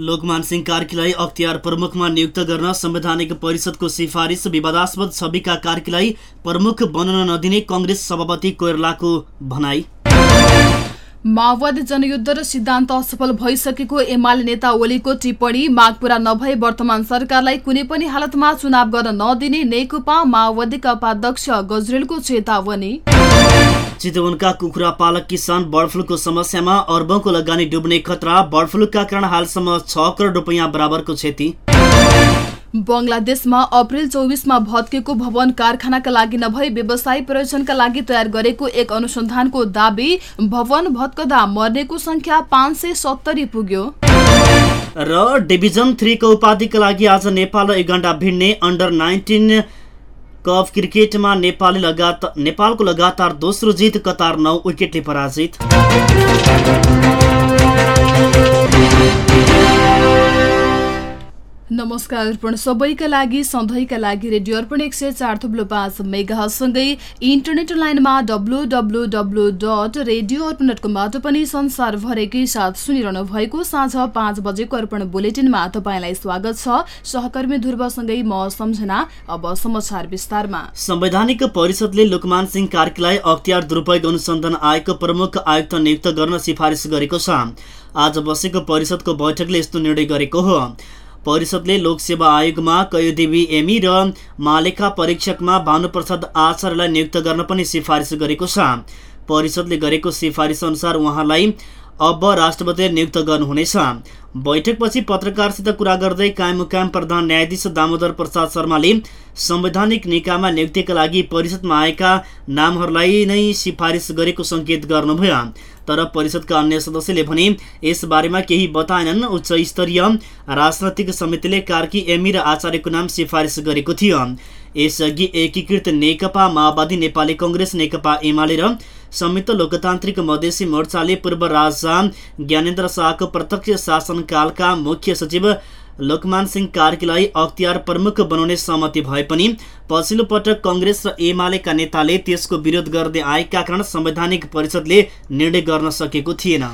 लोकमान सिंह कार्कीलाई अख्तियार प्रमुखमा नियुक्त गर्न संवैधानिक परिषदको सिफारिस विवादास्पद छविका कार्कीलाई प्रमुख बन्न नदिने कङ्ग्रेस सभापति कोइरलाको भनाई। माओवादी जनयुद्ध र सिद्धान्त असफल भइसकेको एमाले नेता ओलीको टिप्पणी माग पूरा नभए वर्तमान सरकारलाई कुनै पनि हालतमा चुनाव गर्न नदिने नेकपा माओवादीका उपाध्यक्ष गजरेलको चेतावनी। चितवनका कुखुरा पालक किसान बर्ड फ्लूको समस्यामा अर्बौंको लगानी डुब्ने खतरा बर्ड फ्लूका कारण हालसम्म छ करोड रुपियाँ बराबरको क्षति। बङ्गलादेशमा अप्रेल चौबिसमा भत्केको भवन कारखानाका लागि नभई व्यवसायी प्रयोजनका लागि तयार गरेको एक अनुसन्धानको दावी भवन भत्कदा मर्नेको संख्या पाँच सय सत्तरी पुग्यो। र डिभिजन थ्रीको उपाधिका लागि आज नेपाल र युगाण्डा भिड्ने अन्डर नाइन्टिन कप क्रिकेटमा नेपाली लगातार नेपालको लगातार दोस्रो जित कतार नौ विकेटले पराजित। नमस्कार अर्पण। सबैका लागि सधैँका लागि रेडियो अर्पण एक सय चार थुप्लो पाँच मेगासँगै इन्टरनेट लाइनमा W W W dot radio Arpan dot कमबाट पनि संसारभरेकै साथ सुनिरहनु भएको साँझ पाँच बजेको अर्पण बुलेटिनमा तपाईँलाई स्वागत छ। सहकर्मी ध्रुवसँगै म सम्झना अब समाचार विस्तारमा। संवैधानिक परिषदले लोकमान सिंह कार्कीलाई अख्तियार दुरुपयोग अनुसन्धान आयोगको प्रमुख आयुक्त नियुक्त गर्न सिफारिस गरेको छ। आज बसेको परिषदको बैठकले यस्तो निर्णय गरेको हो। परिषदले लोकसेवा आयोगमा कयोदेवी एमी र मालेखा परीक्षकमा भानुप्रसाद आचार्यलाई नियुक्त गर्न पनि सिफारिस गरेको छ। परिषदले गरेको सिफारिस अनुसार उहाँलाई अब राष्ट्रपतिले नियुक्त गर्नुहुनेछ। बैठकपछि पत्रकारसित कुरा गर्दै कायम मुकाम प्रधान न्यायाधीश दामोदर प्रसाद शर्माले संवैधानिक निकायमा नियुक्तिका लागि परिषदमा आएका नामहरूलाई नै सिफारिस गरेको सङ्केत गर्नुभयो। तर परिषदका अन्य सदस्यले भने यसबारेमा केही बताएनन् उच्च स्तरीय राजनैतिक समितिले कार्की एमी र आचार्यको नाम सिफारिस गरेको थियो। यसअघि एकीकृत नेकपा माओवादी नेपाली कङ्ग्रेस नेकपा एमाले र संयुक्त लोकतान्त्रिक मधेसी मोर्चाले पूर्व राजा ज्ञानेन्द्र शाहको प्रत्यक्ष शासनकालका मुख्य सचिव लोकमान सिंह कार्कीलाई अख्तियार प्रमुख बनाउने सहमति भए पनि पछिल्लो पटक कङ्ग्रेस र एमालेका नेताले त्यसको विरोध गर्दै आएका कारण संवैधानिक परिषदले निर्णय गर्न सकेको थिएन।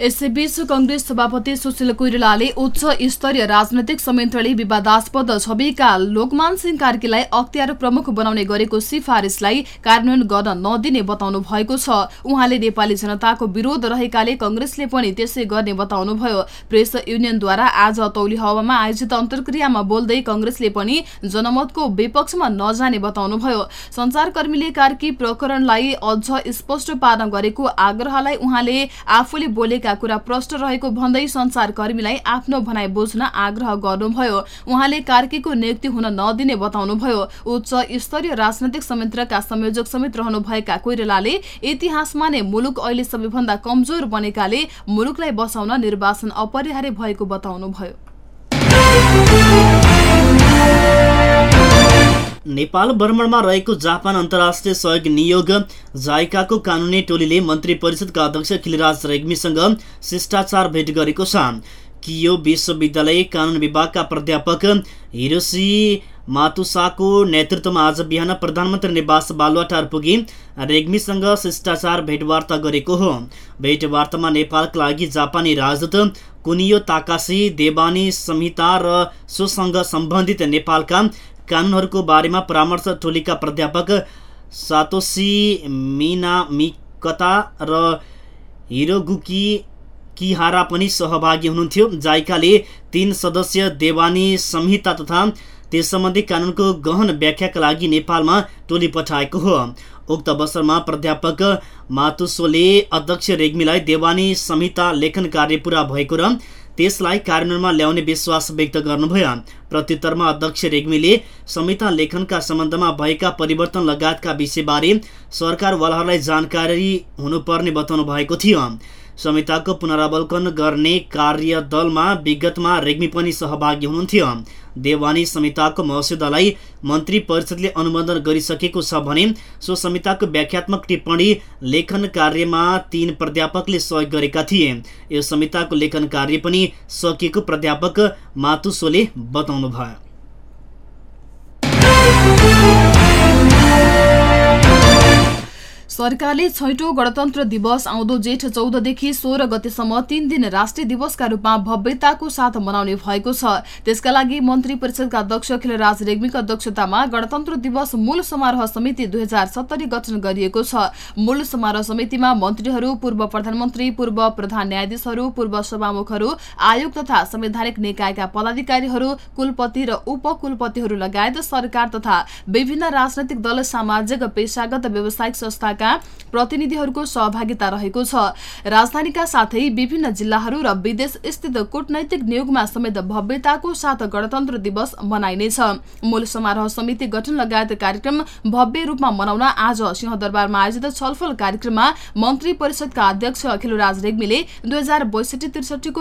यसैबीच कंग्रेस सभापति सुशील कोइरालाले उच्च स्तरीय राजनैतिक संयन्त्रले विवादास्पद छविका लोकमान सिंह कार्कीलाई अख्तियार प्रमुख बनाउने गरेको सिफारिसलाई कार्यान्वयन गर्न नदिने बताउनु भएको छ। उहाँले नेपाली जनताको विरोध रहेकाले कंग्रेसले पनि त्यसै गर्ने बताउनुभयो। प्रेस युनियनद्वारा आज तौली हावामा आयोजित अन्तर्क्रियामा बोल्दै कंग्रेसले पनि जनमतको विपक्षमा नजाने बताउनुभयो। संचारकर्मीले कार्की प्रकरणलाई अझ स्पष्ट पार्न गरेको आग्रहलाई उहाँले आफूले बोलेका कुरा प्रष्ट रहेको भन्दै संचारकर्मीलाई आफ्नो भनाइ बुझ्न आग्रह गर्नुभयो। उहाँले कार्कीको नियुक्ति हुन नदिने बताउनुभयो। उच्च स्तरीय राजनैतिक संयन्त्रका संयोजक समेत रहनुभएका कोइरालाले इतिहासमा नै मुलुक अहिले सबैभन्दा कमजोर बनेकाले मुलुकलाई बचाउन निर्वाचन अपरिहार्य भएको बताउनुभयो। नेपाल भ्रमणमा रहेको जापान अन्तर्राष्ट्रिय सहयोग नियोग जाइकाको कानुनी टोलीले मन्त्री परिषदका अध्यक्ष खिलराज रेग्मीसँग शिष्टाचार भेट गरेको छ। कियो विश्वविद्यालय कानुन विभागका प्राध्यापक हिरोसी मातुसाको नेतृत्वमा आज बिहान प्रधानमन्त्री निवास बालुवाटार पुगी रेग्मीसँग शिष्टाचार भेटवार्ता गरेको हो। भेटवार्तामा नेपालका लागि जापानी राजदूत कुनियो ताकासी देवानी संहिता र सोसँग सम्बन्धित नेपालका कानुनहरूको बारेमा परामर्श टोलीका प्राध्यापक सातोसी मिनामिकता र हिरोगुकी किहारा पनि सहभागी हुनुहुन्थ्यो। जाइकाले तीन सदस्य देवानी संहिता तथा त्यस सम्बन्धी कानुनको गहन व्याख्याका लागि नेपालमा टोली पठाएको हो। उक्त अवसरमा प्राध्यापक मातुसोले अध्यक्ष रेग्मीलाई देवानी संहिता लेखन कार्य पुरा भएको र त्यसलाई कार्यान्वयनमा ल्याउने विश्वास व्यक्त गर्नुभयो। प्रत्युत्तरमा अध्यक्ष रेग्मीले संहिता लेखनका सम्बन्धमा भएका परिवर्तन लगायतका विषयबारे सरकारवालाहरूलाई जानकारी हुनुपर्ने बताउनु भएको थियो। संहिताको पुनरावलोकन गर्ने कार्यदलमा विगतमा रेग्मी पनि सहभागी हुनुहुन्थ्यो। देवानी संहिताको मस्यौदालाई मन्त्री परिषदले अनुमोदन गरिसकेको छ भने सो संहिताको व्याख्यात्मक टिप्पणी लेखन कार्यमा तीन प्राध्यापकले सहयोग गरेका थिए। यो संहिताको लेखन कार्य पनि सकिएको प्राध्यापक मातुसोले बताउनुभयो। सरकारले छैटौं गणतन्त्र दिवस आउँदो जेठ चौधदेखि सोह्र गतेसम्म तीन दिन राष्ट्रिय दिवसका रूपमा भव्यताको साथ मनाउने भएको छ। त्यसका लागि मन्त्री परिषदका अध्यक्ष खिलराज रेग्मीको अध्यक्षतामा गणतन्त्र दिवस मूल समारोह समिति दुई हजार सत्तरी गठन गरिएको छ। मूल समारोह समितिमा मन्त्रीहरू पूर्व प्रधानमन्त्री पूर्व प्रधान न्यायाधीशहरू पूर्व सभामुखहरू आयोग तथा संवैधानिक निकायका पदाधिकारीहरू कुलपति र उपकुलपतिहरू लगायत सरकार तथा विभिन्न राजनैतिक दल सामाजिक पेसागत व्यावसायिक संस्थाका प्रतिनिधिहरूको सहभागिता रहेको छ। राजधानीका साथै विभिन्न जिल्लाहरू र विदेश स्थित कूटनैतिक नियोगमा समेत भव्यताको साथ गणतन्त्र दिवस मनाइनेछ। मूल समारोह समिति गठन लगायत कार्यक्रम भव्य रूपमा मनाउन आज सिंहदरबारमा आयोजित छलफल कार्यक्रममा मन्त्री परिषदका अध्यक्ष अखिलराज रेग्मीले दुई हजार बैसठी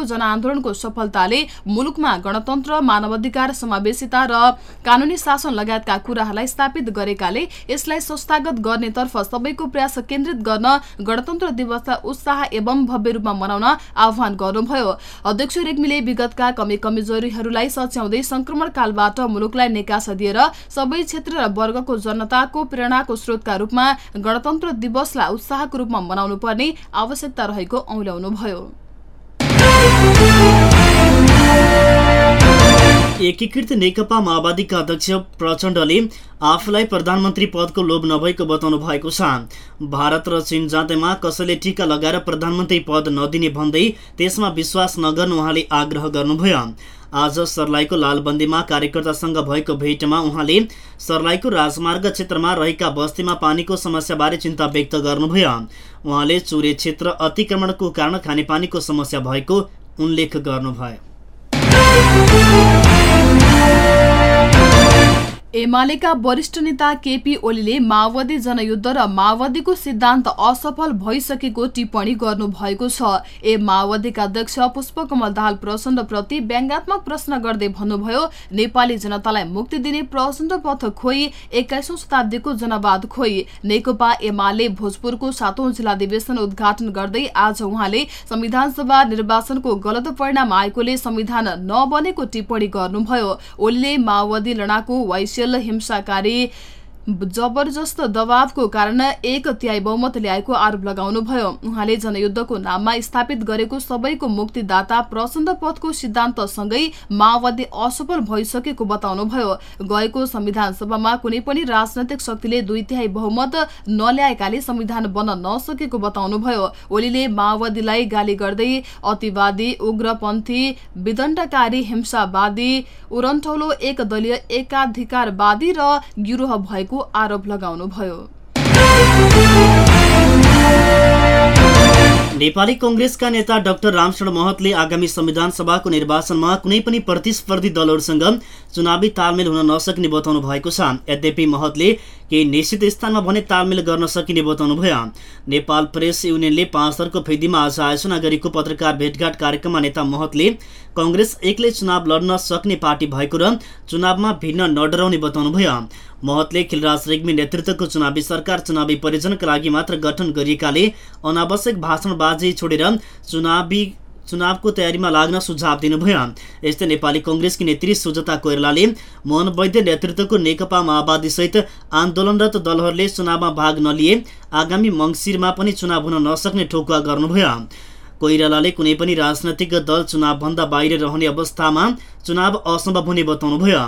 जनआन्दोलनको सफलताले मुलुकमा गणतन्त्र मानवाधिकार समावेशिता र कानूनी शासन लगायतका कुराहरूलाई स्थापित गरेकाले यसलाई संस्थागत गर्नेतर्फ सबैको प्रयास केन्द्रित गर्न गणतन्त्र दिवसलाई उत्साह एवं भव्य रूपमा मनाउन आह्वान गर्नुभयो। अध्यक्ष रेग्मीले विगतका कमी कमजोरीहरूलाई सच्याउँदै संक्रमण कालबाट मुलुकलाई निकासा दिएर सबै क्षेत्र र वर्गको जनताको प्रेरणाको स्रोतका रूपमा गणतन्त्र दिवसलाई उत्साहको रूपमा मनाउनु पर्ने आवश्यकता रहेको औल्याउनुभयो एकीकृत नेकपा माओवादीका अध्यक्ष प्रचण्डले आफूलाई प्रधानमन्त्री पदको लोभ नभएको बताउनु भएको छ। भारत र चीन जाँदैमा कसैले टिका लगाएर प्रधानमन्त्री पद नदिने भन्दै त्यसमा विश्वास नगर्नु उहाँले आग्रह गर्नुभयो। आज सर्लाहीको लालबन्दीमा कार्यकर्तासँग भएको भेटमा उहाँले सर्लाहीको राजमार्ग क्षेत्रमा रहेका बस्तीमा पानीको समस्याबारे चिन्ता व्यक्त गर्नुभयो। उहाँले चुरे क्षेत्र अतिक्रमणको कारण खानेपानीको समस्या भएको उल्लेख गर्नुभयो। Lord. एमालेका वरिष्ठ नेता केपी ओलीले माओवादी जनयुद्ध र माओवादीको सिद्धान्त असफल भइसकेको टिप्पणी गर्नु भएको छ। ए माओवादीका अध्यक्ष पुष्पकमल दाहाल प्रचण्डप्रति व्यङ्गात्मक प्रश्न गर्दै भन्नुभयो नेपाली जनतालाई मुक्ति दिने प्रचण्ड पथ खोई एक्काइसौं शताब्दीको जनवाद खोई। नेकपा एमाले भोजपुरको सातौं जिल्ला अधिवेशन उद्घाटन गर्दै आज उहाँले संविधान सभा निर्वाचनको गलत परिणाम आएकोले संविधान नबनेको टिप्पणी गर्नुभयो। ओलीले माओवादी लडाकु वैश्य हिंसाकारी जबरजस्त दबावको कारण एक तिहाई बहुमत ल्याएको आरोप लगाउनुभयो। उहाँले जनयुद्धको नाममा स्थापित गरेको सबैको मुक्तिदाता प्रचण्ड पथको सिद्धान्तसँगै माओवादी असफल भइसकेको बताउनुभयो। गएको संविधान सभामा कुनै पनि राजनैतिक शक्तिले दुई तिहाई बहुमत नल्याएकाले संविधान बन्न नसकेको बताउनुभयो। ओलीले माओवादीलाई गाली गर्दै अतिवादी उग्रपन्थी विदण्डकारी हिंसावादी उरन्ठौलो एक दलीय एकाधिकारवादी र गिरोह भएको आरोप लगाउनुभयो। नेपाली कंग्रेसका नेता डाक्टर रामशरण महतले आगामी संविधान सभाको निर्वाचनमा कुनै पनि प्रतिस्पर्धी दलहरूसँग चुनावी तालमेल हुन नसक्ने बताउनु भएको छ। यद्यपि महतले केही निश्चित स्थानमा भने तालमेल गर्न सकिने बताउनुभयो नेपाल प्रेस युनियनले पाँच थरको फेदीमा आज आयोजना गरेको पत्रकार भेटघाट कार्यक्रममा नेता महतले कङ्ग्रेस एक्लै चुनाव लड्न सक्ने पार्टी भएको र चुनावमा भिन्न नडराउने बताउनुभयो महतले खिलराज रेग्मी नेतृत्वको चुनावी सरकार चुनावी परियोजनाका लागि मात्र गठन गरिएकाले अनावश्यक भाषणबाजी छोडेर चुनावी चुनावको तयारीमा लाग्न सुझाव दिनुभयो। यस्तै नेपाली कङ्ग्रेसकी नेत्री सुजता कोइरालाले मोहन वैद्य नेतृत्वको नेकपा माओवादीसहित आन्दोलनरत दलहरूले चुनावमा भाग नलिए। आगामी मङ्सिरमा पनि चुनाव हुन नसक्ने ठोकुवा गर्नुभयो। कोइरालाले कुनै पनि राजनैतिक दल चुनावभन्दा बाहिर रहने अवस्थामा चुनाव असम्भव हुने बताउनुभयो।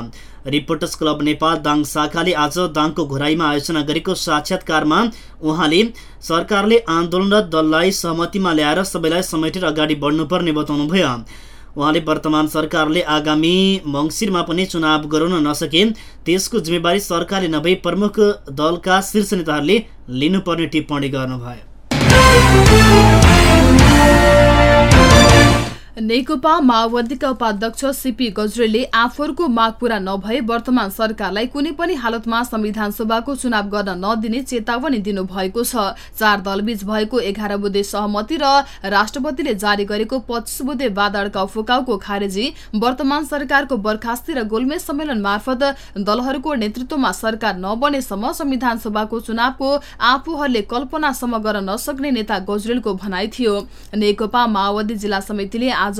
रिपोर्टर्स क्लब नेपाल दाङ शाखाले आज दाङको घोराईमा आयोजना गरेको साक्षात्कारमा उहाँले सरकारले आन्दोलनरत दललाई सहमतिमा ल्याएर सबैलाई समेटेर अगाडि बढ्नुपर्ने बताउनुभयो। उहाँले वर्तमान सरकारले आगामी मङ्सिरमा पनि चुनाव गराउन नसके त्यसको जिम्मेवारी सरकारले नभई प्रमुख दलका शीर्ष नेताहरूले लिनुपर्ने टिप्पणी गर्नुभयो। Thank you. नेकपा माओवादीका उपाध्यक्ष सीपी गजरेलले आफूहरूको माग पूरा नभए वर्तमान सरकारलाई कुनै पनि हालतमा संविधान सभाको चुनाव गर्न नदिने चेतावनी दिनुभएको छ। चार दलबीच भएको एघार बुधे सहमति र राष्ट्रपतिले जारी गरेको पच्चिस बुधे बादड़का फुकाउको खारेजी वर्तमान सरकारको बर्खास्ती र गोलमेज सम्मेलन मार्फत दलहरूको नेतृत्वमा सरकार नबनेसम्म संविधान सभाको चुनावको आफूहरूले कल्पनासम्म गर्न नसक्ने नेता गजरेलको भनाइ थियो। नेकपा माओवादी जिल्ला समितिले आज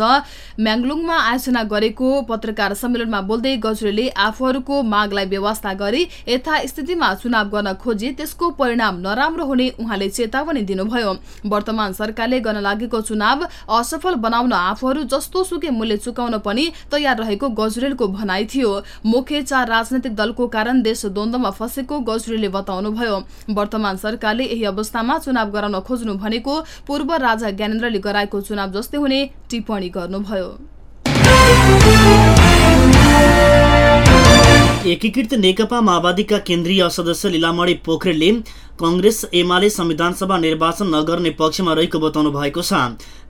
म्याङ्लुङमा आयोजना गरेको पत्रकार सम्मेलनमा बोल्दै गजरेले आफूहरूको मागलाई व्यवस्था गरी यथास्थितिमा चुनाव गर्न खोजे त्यसको परिणाम नराम्रो हुने उहाँले चेतावनी दिनुभयो। वर्तमान सरकारले गर्न लागेको चुनाव असफल बनाउन आफूहरू जस्तो सुके मूल्य चुकाउन पनि तयार रहेको गजरेलको भनाइ थियो। मुख्य चार राजनैतिक दलको कारण देश द्वन्द्वमा फँसेको गजरेलले बताउनुभयो। वर्तमान सरकारले यही अवस्थामा चुनाव गराउन खोज्नु भनेको पूर्व राजा ज्ञानेन्द्रले गराएको चुनाव जस्तै हुने टिप्पणी। टिप्पणी गर्नुभयो एकीकृत नेकपा माओवादीका केन्द्रीय सदस्य लिलामणी पोखरेलले कङ्ग्रेस एमाले संविधानसभा निर्वाचन नगर्ने पक्षमा रहेको बताउनु भएको छ।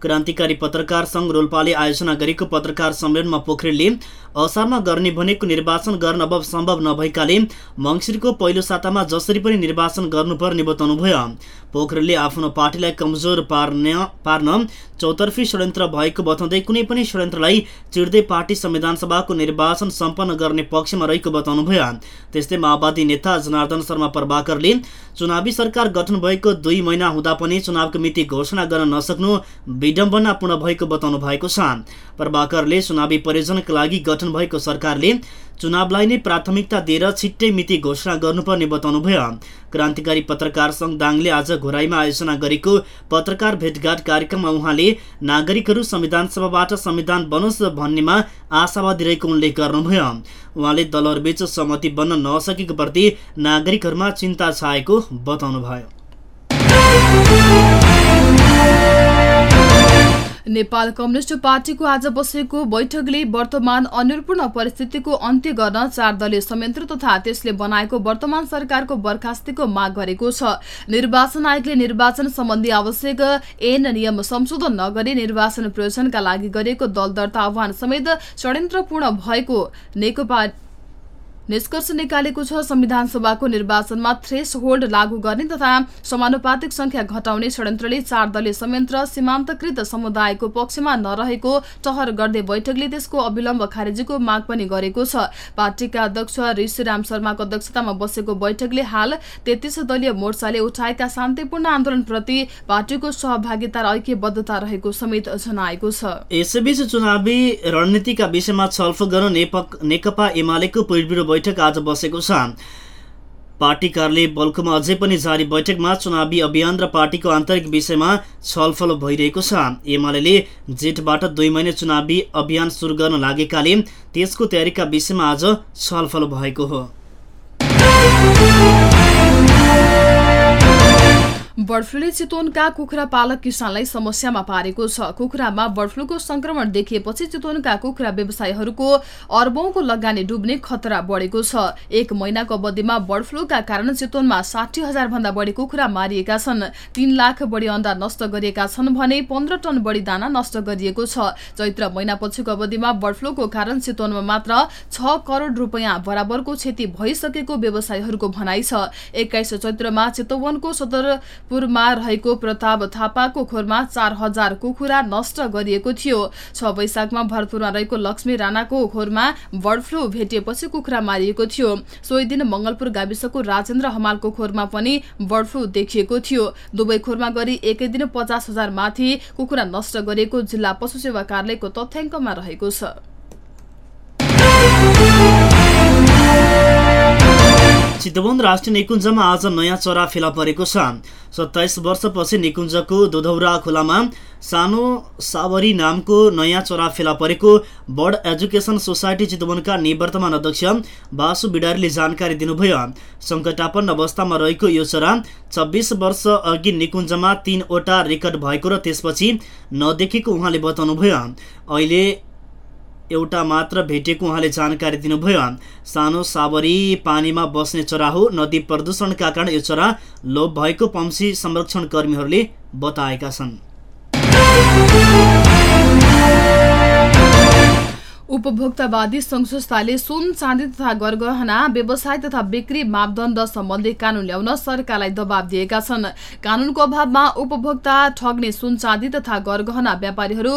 क्रान्तिकारी पत्रकार संघ रोल्पाले आयोजना गरेको पत्रकार सम्मेलनमा पोखरेलले असारमा गर्ने भनेको निर्वाचन गर्न अब सम्भव नभएकाले मङ्सिरको पहिलो सातामा जसरी पनि निर्वाचन गर्नुपर्ने बताउनुभयो। पोखरेलले आफ्नो पार्टीलाई कमजोर पार्न पार्न चौतर्फी षड्यन्त्र भएको बताउँदै कुनै पनि षड्यन्त्रलाई चिर्दै पार्टी संविधानसभाको निर्वाचन सम्पन्न गर्ने पक्षमा रहेको बताउनुभयो। त्यस्तै माओवादी नेता जनार्दन शर्मा प्रभाकरले चुनावी सरकार गठन भएको दुई महिना हुँदा पनि चुनावको मिति घोषणा गर्न नसक्नु विडम्बनापूर्ण भएको बताउनु भएको छ। प्रभाकरले चुनावी परियोजनाका लागि गठन भएको सरकारले चुनावलाई नै प्राथमिकता दिएर छिट्टै मिति घोषणा गर्नुपर्ने बताउनुभयो। क्रान्तिकारी पत्रकार सङ्घ दाङले आज घोराईमा आयोजना गरेको पत्रकार भेटघाट कार्यक्रममा उहाँले नागरिकहरू संविधान सभाबाट संविधान बनोस् भन्नेमा आशावादी रहेको उल्लेख गर्नुभयो। उहाँले दलहरूबीच सहमति बन्न नसकेको प्रति नागरिकहरूमा चिन्ता छाएको बताउनुभयो। नेपाल कम्युनिष्ट पार्टीको आज बसेको बैठकले वर्तमान अनुपूर्ण परिस्थितिको अन्त्य गर्न चार दलीय संयन्त्र तथा त्यसले बनाएको वर्तमान सरकारको बर्खास्तीको माग गरेको छ। निर्वाचन आयोगले निर्वाचन सम्बन्धी आवश्यक एन नियम संशोधन नगरी निर्वाचन प्रयोजनका लागि गरेको दल दर्ता आह्वान समेत षड्यन्त्रपूर्ण भएको नेकपा निष्कर्ष निकालेको छ संविधान सभाको निर्वाचनमा थ्रेस होल्ड लागू गर्ने तथा समानुपातिक संख्या घटाउने षड्यन्त्रले चार दलीय संयन्त्र सीमान्तकृत समुदायको पक्षमा नरहेको टहर गर्दै बैठकले त्यसको अविलम्ब खारेजीको माग पनि गरेको छ। पार्टीका अध्यक्ष ऋषिराम शर्माको अध्यक्षतामा बसेको बैठकले हाल तेत्तिस दलीय मोर्चाले उठाएका शान्तिपूर्ण आन्दोलनप्रति पार्टीको सहभागिता र ऐक्यबद्धता रहेको समेत जनाएको छ। यसैबीच चुनावी रणनीतिका विषयमा छलफल गर्न नेकपा एमालेको बैठक आज बसेको छ। पार्टी कार्यालय बल्कुमा अझै पनि जारी बैठकमा चुनावी अभियान र पार्टीको आन्तरिक विषयमा छलफल भइरहेको छ। एमाले जेठबाट दुई महिने चुनावी अभियान सुरु गर्न लागेकाले त्यसको तयारीका विषयमा आज छलफल भएको हो। बर्ड फ्लूले चितवनका कुखुरा पालक किसानलाई समस्यामा पारेको छ। कुखुरामा बर्ड फ्लूको संक्रमण देखिएपछि चितवनका कुखुरा व्यवसायीहरूको अर्बौंको लगानी डुब्ने खतरा बढेको छ। एक महिनाको अवधिमा बर्ड फ्लूका कारण चितवनमा साठी हजार भन्दा बढी कुखुरा मारिएका छन्। तीन लाख बढी अन्डा नष्ट गरिएका छन् भने पन्ध्र टन बढी दाना नष्ट गरिएको छ। चैत्र महिनापछिको अवधिमा बर्ड फ्लूको कारण चितवनमा मात्र छ करोड रुपियाँ बराबरको क्षति भइसकेको व्यवसायीहरूको भनाइ छ। एक्काइस चैत्रमा चितवनको सदर पुरमा रहेको प्रताप थापाको खोरमा चार हजार कुखुरा नष्ट गरिएको थियो। छ वैशाखमा भरतपुरमा रहेको लक्ष्मी राणाको खोरमा बर्ड फ्लू भेटिएपछि कुखुरा मारिएको थियो। सोही दिन मंगलपुर गाविसको राजेन्द्र हमालको खोरमा पनि बर्ड फ्लू देखिएको थियो। दुवै खोरमा गरी एकै दिन पचास हजार माथि कुखुरा नष्ट गरिएको जिल्ला पशु सेवा कार्यालयको तथ्याङ्कमा रहेको छ। चितवन राष्ट्रिय निकुञ्जमा आज नयाँ चरा फेला परेको छ। सत्ताइस वर्षपछि निकुञ्जको दोधौरा खोलामा सानो सावरी नामको नयाँ चरा फेला परेको बर्ड एजुकेसन सोसाइटी चितवनका निवर्तमान अध्यक्ष बासु बिडारीले जानकारी दिनुभयो। सङ्कटापन्न अवस्थामा रहेको यो चरा छब्बिस वर्ष अघि निकुञ्जमा तीनवटा रेकर्ड भएको र त्यसपछि नदेखेको उहाँले बताउनुभयो। अहिले एउटा मात्र भेटेको उहाँले जानकारी दिनुभयो। सानो सावरी पानीमा बस्ने चरा हो नदी प्रदूषणका कारण यो चरा लोप भएको पम्सी संरक्षण कर्मीहरूले बताएका छन्। उपभोक्तावादी संघ संस्थाले सुन चाँदी तथा गरगहना व्यवसाय तथा बिक्री मापदण्ड सम्बन्धी कानून ल्याउन सरकारलाई दबाव दिएका छन्। कानूनको अभावमा उपभोक्ता ठग्ने सुन चाँदी तथा गरगहना व्यापारीहरू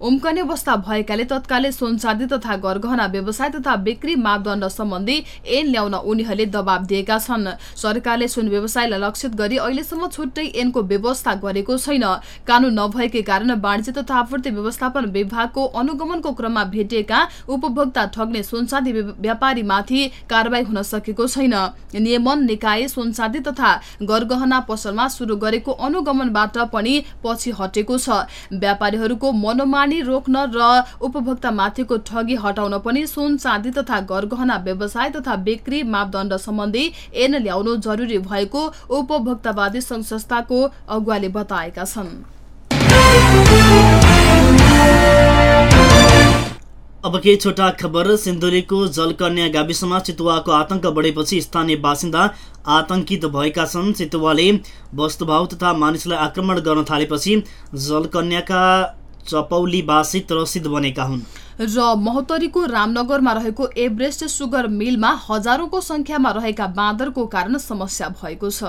उम्कने अवस्था भएकाले तत्कालै चाँदी तथा गरगहना व्यवसाय तथा बिक्री मापदण्ड सम्बन्धी ऐन ल्याउन उनीहरूले दबाव दिएका छन्। सरकारले सुन व्यवसायलाई लक्षित गरी अहिलेसम्म छुट्टै ऐनको व्यवस्था गरेको छैन। कानून नभएकै कारण वाणिज्य तथा आपूर्ति व्यवस्थापन विभागको अनुगमनको क्रममा भेटिएका उपभोक्ता ठग्ने सुनचाँदी व्यापारीमाथि कारवाही हुन सकेको छैन। नियमन निकाय सुनचाँदी तथा गरगहना पसलमा शुरू गरेको अनुगमनबाट पनि पछि हटेको छ। व्यापारीहरूको मनोमान लगानी रोक्न र उपभोक्तामाथिको ठगी हटाउन पनि सुन चाँदी तथा गरगहना व्यवसाय तथा बिक्री मापदण्ड सम्बन्धी ऐन ल्याउनु जरुरी भएको उपभोक्तावादी संघ संस्थाको अगुवाले बताएका छन्। अब केही छोटा खबर सिन्धुलीको जलकन्या गाविसमा चितुवाको आतंक बढेपछि स्थानीय बासिन्दा आतंकित भएका छन्। चितुवाले वस्तुभाव तथा मानिसलाई आक्रमण गर्न थालेपछि जलकन्याका चपौलीवासी त्रसित बनेका हुन्। र महोत्तरीको रामनगरमा रहेको एभरेस्ट सुगर मिलमा हजारौंको संख्यामा रहेका बाँदरको कारण समस्या भएको छ।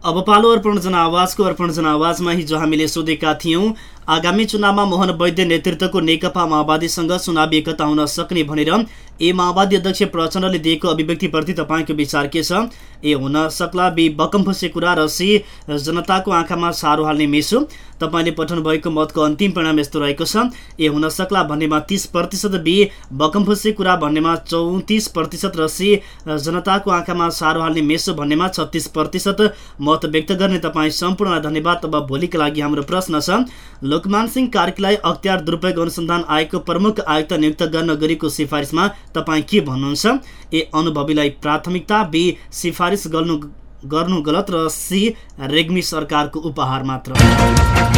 अब पालो अर्पण जनावाजको अर्पण जनावाजमा हिजो हामीले सोधेका थियौँ आगामी चुनावमा मोहन वैद्य नेतृत्वको नेकपा माओवादीसँग चुनावी एकता हुन सक्ने भनेर ए माओवादी अध्यक्ष प्रचण्डले दिएको अभिव्यक्तिप्रति तपाईँको विचार के छ? ए हुन सक्ला बी बकमफुसे कुरा र सी जनताको आँखामा सारो हाल्ने मेसो। तपाईँले पठाउनु भएको मतको अन्तिम परिणाम यस्तो रहेको छ। ए हुन सक्ला भन्नेमा तिस प्रतिशत बी बकमफुसे कुरा भन्नेमा चौतिस प्रतिशत र सी जनताको आँखामा सारो हाल्ने मेसो भन्नेमा छत्तिस प्रतिशत मत व्यक्त गर्ने तपाईँ सम्पूर्णलाई धन्यवाद। अब भोलिका लागि हाम्रो प्रश्न छ। लोकमान सिंह कार्कीलाई अख्तियार दुरुपयोग अनुसन्धान आयोगको प्रमुख आयुक्त नियुक्त गर्न गरेको सिफारिसमा तपाईँ के भन्नुहुन्छ? ए. अनुभवीलाई प्राथमिकता बी. सिफारिस गर्नु गर्नु गलत र सी. रेग्मी सरकारको उपहार मात्र।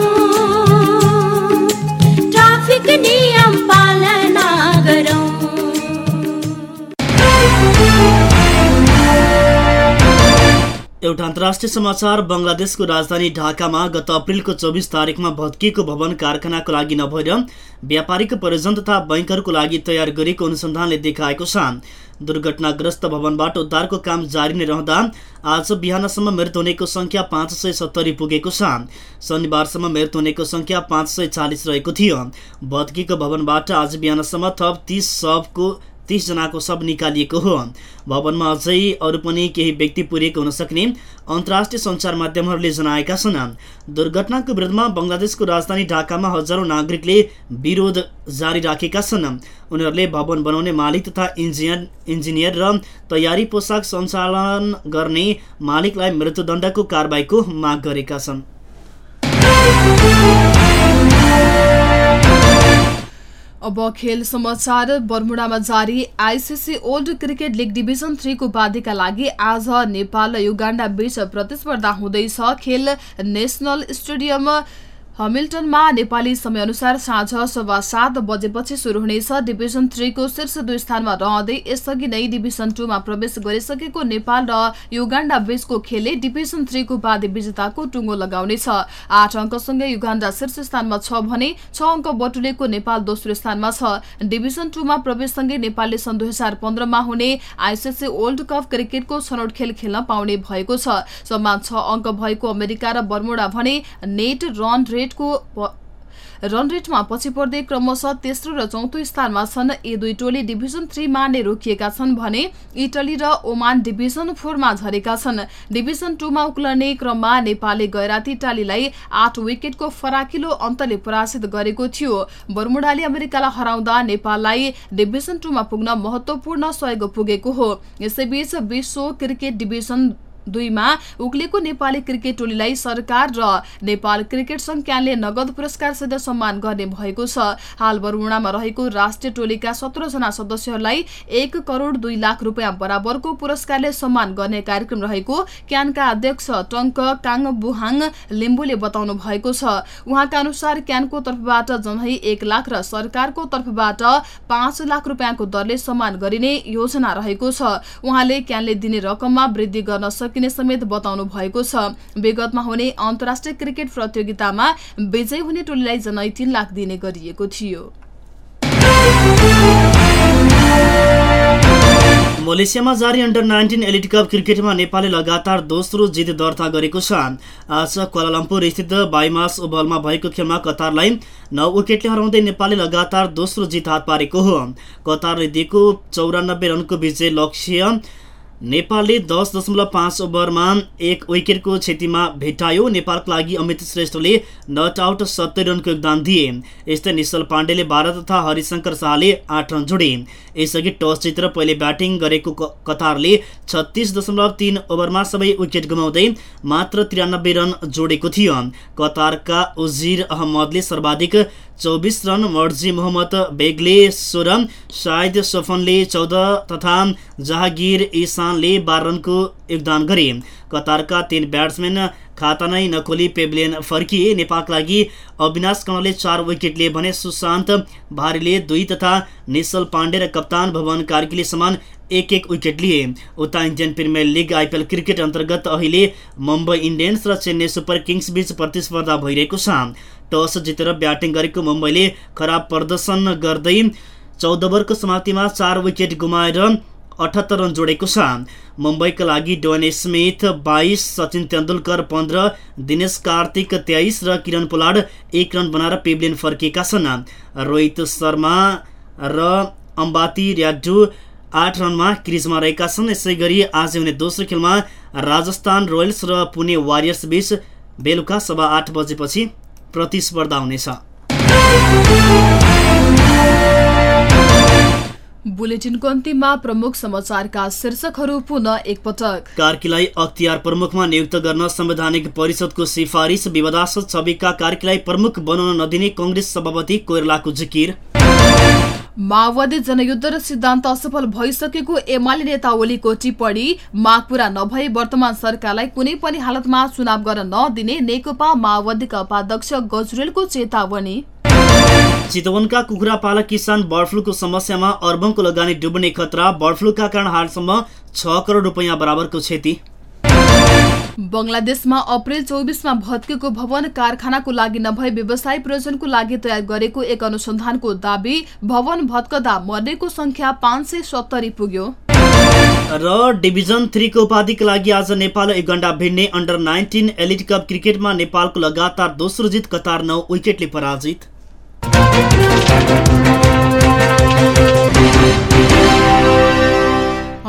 अन्तर्राष्ट्रिय समाचार बङ्गलादेशको राजधानी ढाकामा गत अप्रेलको चौबिस तारिकमा भत्किएको भवन कारखानाको लागि नभएर व्यापारिक प्रयोजन तथा बैङ्कहरूको लागि तयार गरेको अनुसन्धानले देखाएको छ। दुर्घटनाग्रस्त भवनबाट उद्धारको काम जारी नै रहँदा आज बिहानसम्म मृत्यु हुनेको सङ्ख्या पाँच सय सत्तरी पुगेको छ। शनिबारसम्म मृत्यु हुनेको सङ्ख्या पाँच सय चालिस रहेको थियो। भत्किएको भवनबाट आज बिहानसम्म थप तिस सबको जनाको शव निकालिएको हो। भवनमा अझै अरू पनि केही व्यक्ति पुरिएको हुन सक्ने अन्तर्राष्ट्रिय सञ्चार माध्यमहरूले जनाएका छन्। दुर्घटनाको विरुद्धमा बङ्गलादेशको राजधानी ढाकामा हजारौँ नागरिकले विरोध जारी राखेका छन्। उनीहरूले भवन बनाउने मालिक तथा इन्जिनियर इन्जिनियर र तयारी पोसाक सञ्चालन गर्ने मालिकलाई मृत्युदण्डको कारवाहीको माग गरेका छन्। अब खेल समाचार बर्मुडामा जारी ICC world cricket league division थ्रीको उपाधिका लागि आज नेपाल र युगाण्डा बीच प्रतिस्पर्धा हुँदैछ। खेल नेसनल स्टेडियम हमिल्टनमा नेपाली समयअनुसार साँझ सवा सात बजेपछि शुरू हुनेछ डिभिजन थ्रीको शीर्ष दुई स्थानमा रहँदै यसअघि नै डिभिजन टूमा प्रवेश गरिसकेको नेपाल र युगाण्डा बीचको खेलले डिभिजन थ्रीको उपाधि विजेताको टुङ्गो लगाउनेछ। आठ अङ्कसँगै युगाण्डा शीर्ष स्थानमा छ भने छ अङ्क बटुलेको नेपाल दोस्रो स्थानमा छ। डिभिजन टूमा प्रवेशसँगै नेपालले सन् दुई हजार पन्ध्रमा हुने आइसिसी वर्ल्ड कप क्रिकेटको छनौट खेल खेल्न पाउने भएको छ। समान छ अङ्क भएको अमेरिका र बर्मुडा भने नेट रन रेटको रन रेटमा पछि पर्दै क्रमशः तेस्रो र चौथो स्थानमा छन्। यी दुई टोली डिभिजन थ्रीमा नै रोकिएका छन् भने इटली र ओमान डिभिजन फोरमा झरेका छन्। डिभिजन टूमा उक्लने क्रममा नेपालले गैराती इटालीलाई आठ विकेटको फराकिलो अन्तले पराजित गरेको थियो। बर्मुडाले अमेरिकालाई हराउँदा नेपाललाई डिभिजन टूमा पुग्न महत्वपूर्ण सहयोग पुगेको हो। यसैबीच विश्व क्रिकेट डिभिजन दुईमा उक्लेको नेपाली क्रिकेट टोलीलाई सरकार र नेपाल क्रिकेट संघ क्यानले नगद पुरस्कारसित सम्मान गर्ने भएको छ। हाल बरुणामा रहेको राष्ट्रिय टोलीका सत्रजना सदस्यहरूलाई एक करोड दुई लाख रुपियाँ बराबरको पुरस्कारले सम्मान गर्ने कार्यक्रम रहेको क्यानका अध्यक्ष टङ्क काङ बुहाङ लिम्बुले बताउनु भएको छ। उहाँका अनुसार क्यानको तर्फबाट जनै एक लाख र सरकारको तर्फबाट पाँच लाख रुपियाँको दरले सम्मान गरिने योजना रहेको छ। उहाँले क्यानले दिने रकममा वृद्धि गर्न सकिने समेत बताउनु भएको छ। विगतमा हुने अन्तर्राष्ट्रिय क्रिकेट प्रतियोगितामा विजय हुने टोलीलाई जनै तीन लाख दिने गरिएको थियो। मलेसियामा जारी अन्डर नाइन्टिन एलिड कप क्रिकेटमा नेपालले लगातार दोस्रो जित दर्ता गरेको छ। आज क्वालालम्पुर स्थित बाइमास ओभलमा भएको खेलमा कतारलाई नौ विकेटले हराउँदै नेपालले लगातार दोस्रो जित हात पारेको हो। कतारले दिएको चौरानब्बे रनको विजय लक्ष्य नेपालले दस दशमलव पाँच ओभरमा एक विकेटको क्षतिमा भेटायो नेपालको लागि अमित श्रेष्ठले नट आउट सत्तरी रनको योगदान दिए। यस्तै निश्चल पाण्डेले बाह्र तथा हरिशङ्कर शाहले आठ रन जोडे। यसअघि टस जितेर पहिले ब्याटिङ गरेको कतारले छत्तिस दशमलव तिन ओभरमा सबै विकेट गुमाउँदै मात्र तिरानब्बे रन जोडेको थियो। कतारका उजिर अहमदले सर्वाधिक चौबिस रन मर्जी मोहम्मद बेगले सोह्र साइद सोफनले चौध तथा जहागिर इसानले बाह्र रनको योगदान गरे। कतारका तीन ब्याट्सम्यान खाता नै नखोली पेब्लियन फर्किए नेपालका लागि अविनाश कणले चार विकेटले भने सुशान्त भारीले दुई तथा निश्चल पाण्डे र कप्तान भवन कार्कीले समान एक एक विकेट लिए। उता Indian premier league IPL cricket अन्तर्गत अहिले मुम्बई इन्डियन्स र चेन्नई सुपर किङ्स बीच प्रतिस्पर्धा भइरहेको छ। टस जितेर ब्याटिङ गरेको मुम्बईले खराब प्रदर्शन गर्दै चौध ओभरको समाप्तिमा चार विकेट गुमाएर अठहत्तर रन जोडेको छ। मुम्बईका लागि डोन स्मिथ बाइस सचिन तेन्दुलकर पन्ध्र दिनेश कार्तिक तेइस र किरण पोलाड एक रन बनाएर पेब्लियन फर्किएका छन्। रोहित शर्मा र अम्बाती र्याडु आठ रनमा क्रिजमा रहेका छन्। यसै गरी आज हुने दोस्रो खेलमा राजस्थान रोयल्स र पुणे वारियर्स बीच बेलुका सभा आठ बजेपछि प्रतिस्पर्धा हुनेछ। बुलेटिनको अन्तिममा प्रमुख समाचारका शीर्षकहरू पुनः एकपटक। कार्कीलाई अख्तियार प्रमुखमा नियुक्त गर्न संवैधानिक परिषदको सिफारिस विवादास्पद छविका कार्कीलाई प्रमुख बनाउन नदिने कंग्रेस सभापति कोइरलाको जिकिर। माओवादी जनयुद्ध र सिद्धान्त असफल भइसकेको एमाले नेता ओलीको टिप्पणी माग पूरा नभए वर्तमान सरकारलाई कुनै पनि हालतमा चुनाव गर्न नदिने नेकपा माओवादीका उपाध्यक्ष गजरेलको चेतावनी। चितवनका कुखुरा पालक किसान बर्ड फ्लूको समस्यामा अर्बङको लगानी डुब्ने खतरा बर्ड फ्लूका कारण हालसम्म छ करोड रुपियाँ बराबरको क्षति। बङ्गलादेशमा अप्रेल चौबिसमा भत्केको भवन कारखानाको लागि नभए व्यवसाय प्रयोजनको लागि तयार गरेको एक अनुसन्धानको दावी भवन भत्कदा मर्नेको संख्या पाँच सय सत्तरी पुग्यो। र डिभिजन थ्रीको उपाधिका लागि आज नेपाल एघण्टा भिड्ने अन्डर नाइन्टिन एलिट कप क्रिकेटमा नेपालको लगातार दोस्रो जित कतार नौ विकेटले पराजित।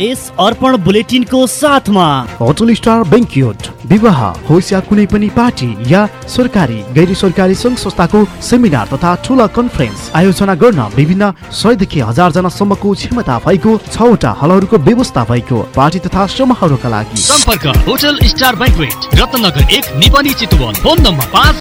यस अर्पण बुलेटिनको साथमा। होटल स्टार बेङ्क्युट विवाह होस् या कुनै पनि पार्टी या सरकारी गैर सरकारी सङ्घ संस्थाको सेमिनार तथा ठुला कन्फरेन्स आयोजना गर्न विभिन्न सयदेखि हजार जनासम्मको क्षमता भएको छवटा हलहरूको व्यवस्था भएको पार्टी तथा समारोहका लागि। सम्पर्क होटल स्टार ब्याङ्कवेट रत्नगर एक निपनी चितवन फोन नम्बर पाँच।